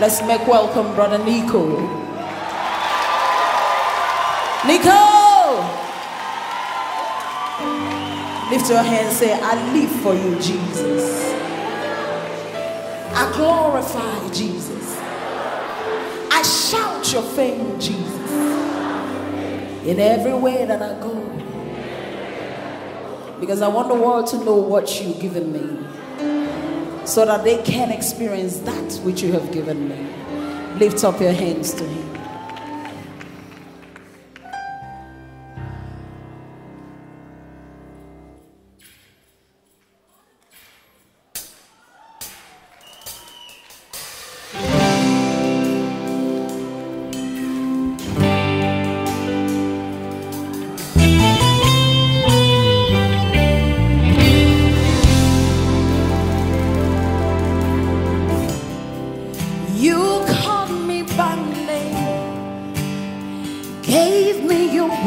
Let's make welcome Brother Nico. Nico! Lift your hand say, I live for you, Jesus. I glorify Jesus. I shout your fame, Jesus. In every way that I go. Because I want the world to know what you've given me. So that they can experience that which you have given me. Lift up your hands to Him.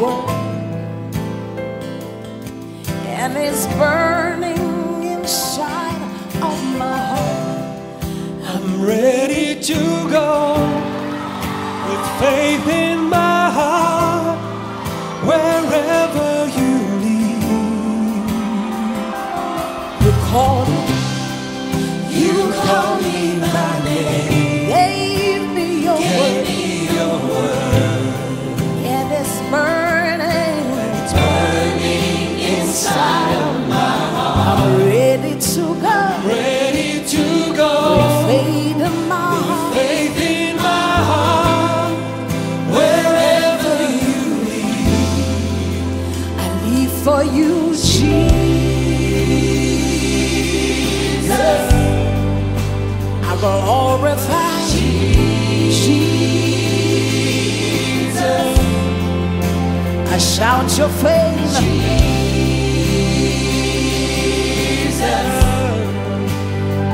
Word, and it's burning inside of my heart. I'm ready to I shout your fame.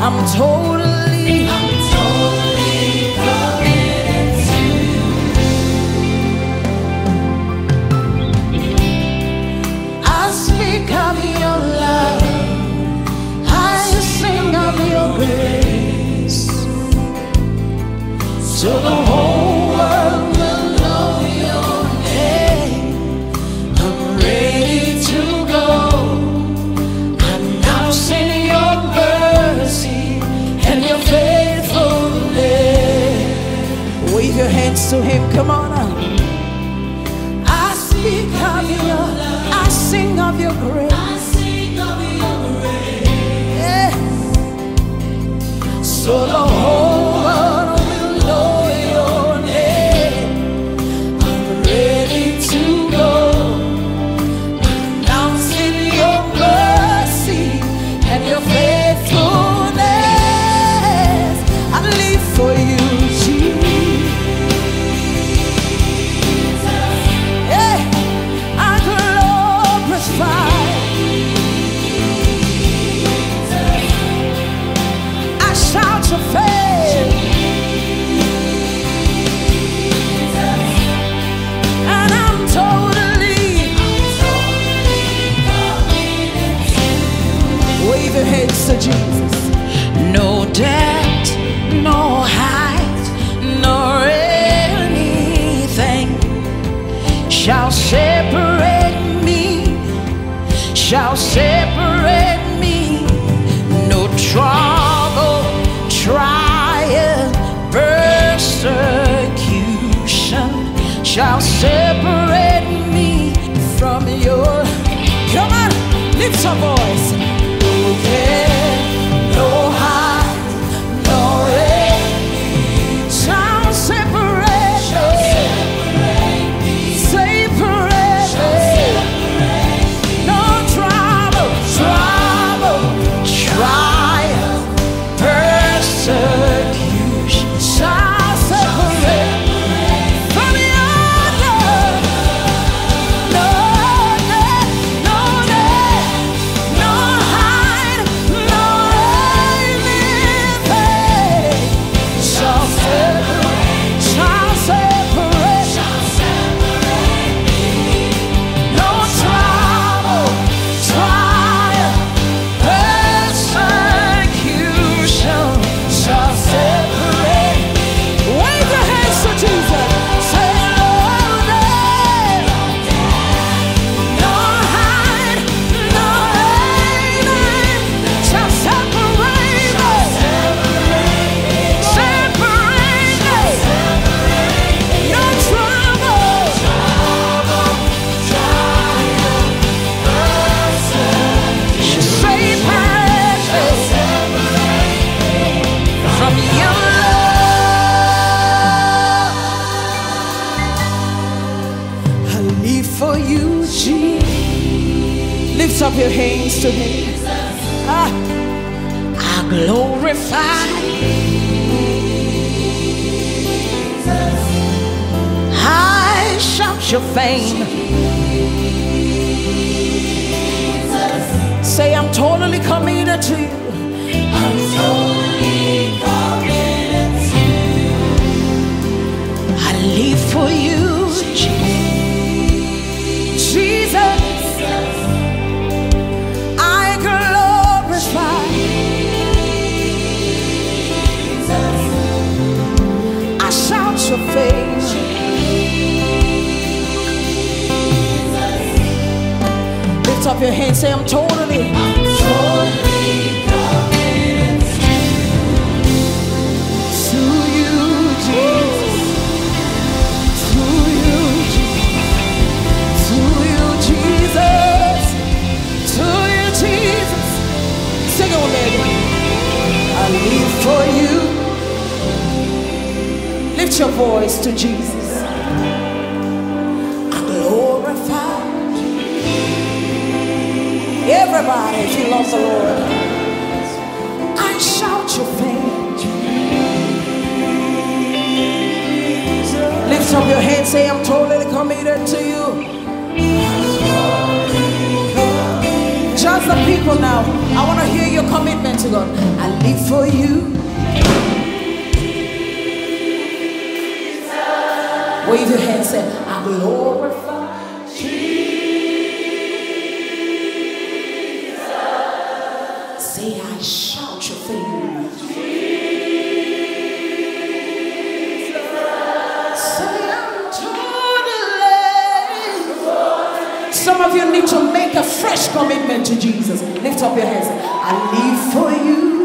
I'm totally, I'm totally committed to you. I speak of your love. I sing of your grace. So the whole Come on up. I speak of your, love. I sing of your grace. I sing of your grace. So the whole shall say. Lift up your hands to Him. Ah, I glorify. I shout your fame. Say, I'm totally committed to you. Lift up your hands, say, I'm totally. I'm totally To you, Jesus. To you, Jesus. To you, Jesus. To you, Jesus. Sing it with me. I live for you. Lift your voice to Jesus. Everybody, if you love the Lord, I shout your fame. Lift up your hands, say, I'm totally committed to you. Just the people now. I want to hear your commitment to God. I live for you. Wave your hands, say, I glorify. Need to make a fresh commitment to Jesus. Lift up your hands. I live for you.